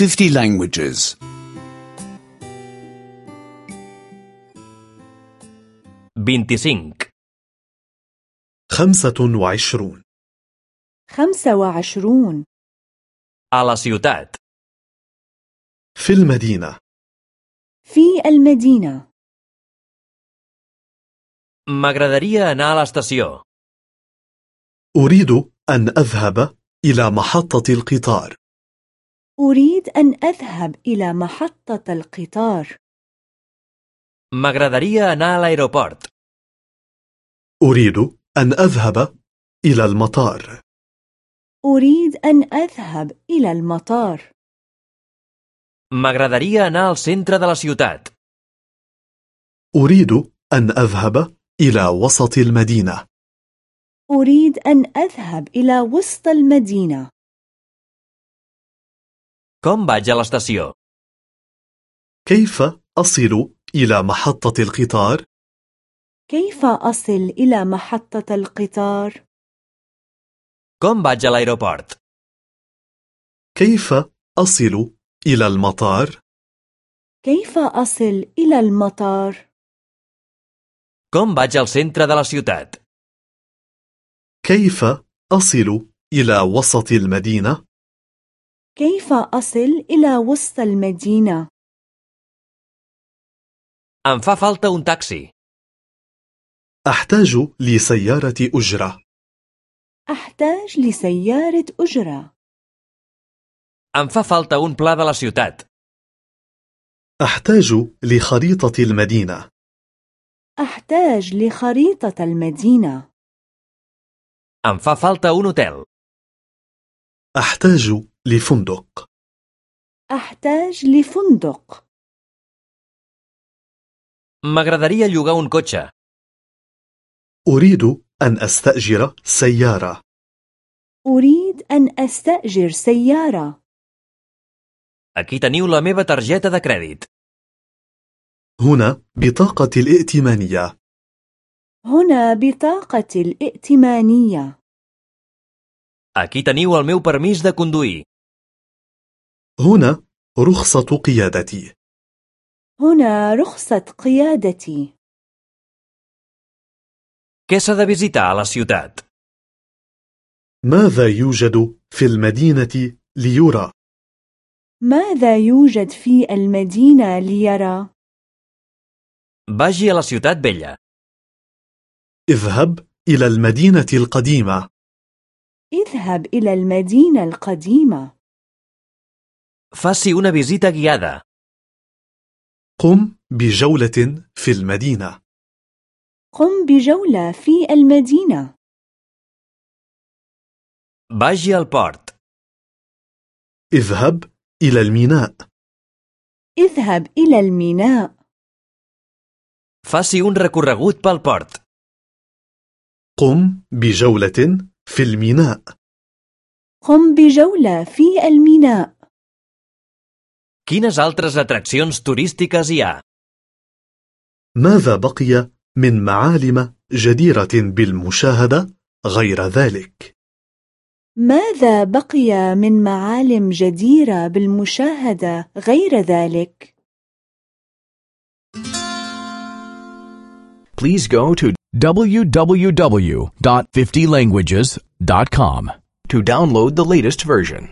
50 languages. 25. خمسة وعشرون خمسة وعشرون A la ciutat. في المدينة في المدينة M'agradaria anar a l'estació. أريد أن أذهب إلى محطة القطار أريد أن أذهب إلى محطة القطار. M'agradaria anar a l'aeroport. أريد أن أذهب إلى المطار. أريد أن أذهب إلى المطار. M'agradaria anar al centre de la ciutat. أريد أن أذهب إلى وسط المدينة. أريد أن أذهب إلى وسط المدينة. Com vaig a l'estació? كيف أصل إلى محطة القطار؟ كيف أصل إلى محطة القطار؟ Com vaig a l'aeroport? كيف أصل إلى المطار؟ كيف أصل إلى المطار؟ Com vaig al centre de la ciutat? كيف أصل إلى وسط المدينة؟ كيف أصل إلى وسط المدينة؟ Em fa falta un taxi. أحتاج لسيارة أجرة أحتاج لسيارة أجرة Em fa falta un pla de la ciutat. أحتاج لخريطة المدينة أحتاج لخريطة المدينة Em fa falta un hotel. أحتاج لفندق أحتاج لفندق M'agradaria llogar un cotxe. أريد أن أستأجر سيارة أريد أن أستأجر سيارة Aquí teniu la meva targeta de crèdit. هنا بطاقة الائتمانية هنا بطاقة الائتمانية Aquí teniu el meu permís de conduir. هنا رخصة قيادتي هنا رخصة قيادتي Què s'ha de visitar a la ciutat? ماذا يوجد في المدينة ليرى؟ ماذا يوجد في المدينة ليرى؟ Vagi a la ciutat vella. اذهب إلى المدينة القديمة اذهب إلى المدينة القديمة Faci una visita guiada. قم بجولة في المدينة قم بجولة في المدينة Vagi al port. اذهب إلى الميناء اذهب إلى الميناء Faci un recorregut pel port. قم بجولة في الميناء قم بجولة في الميناء Quines altres atraccions turístiques hi ha? ماذا بقي من معالم جديرة بالمشاهدة غير ذلك؟ ماذا بقي من معالم جديرة بالمشاهدة غير ذلك؟ please go to www.50languages.com to download the latest version.